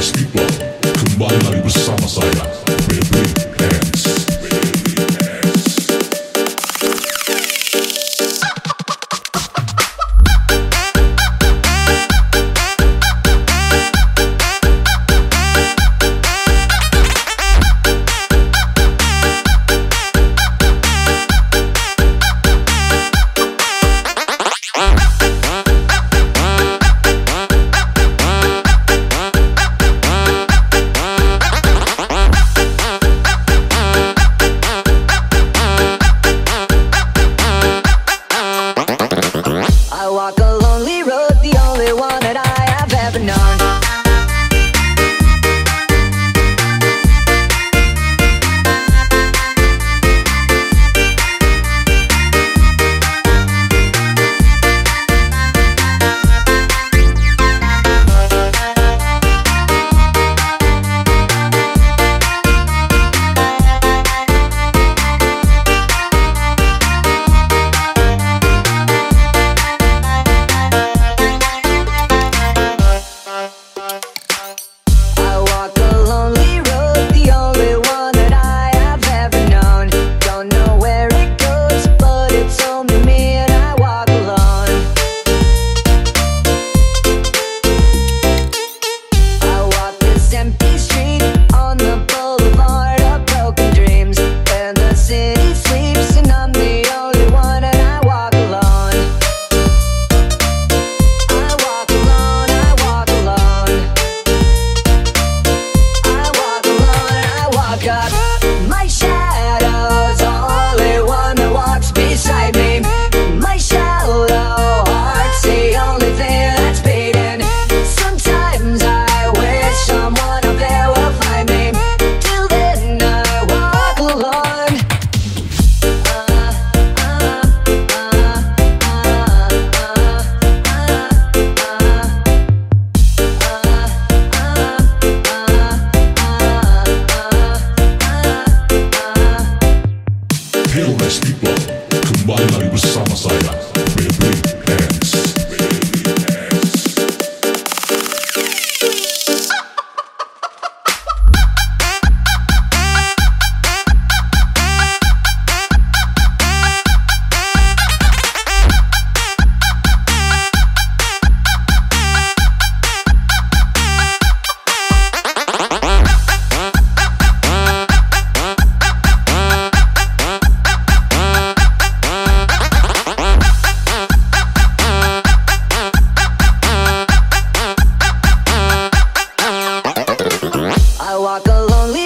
Nasty Block.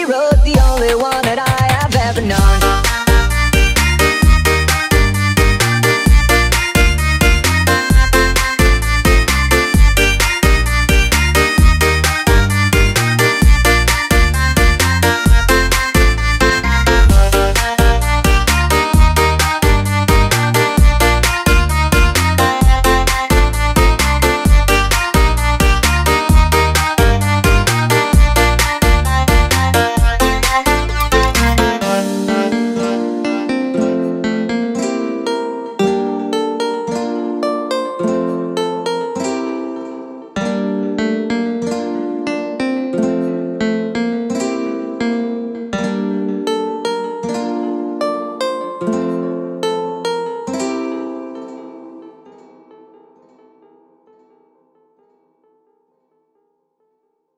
the only one that I have ever known.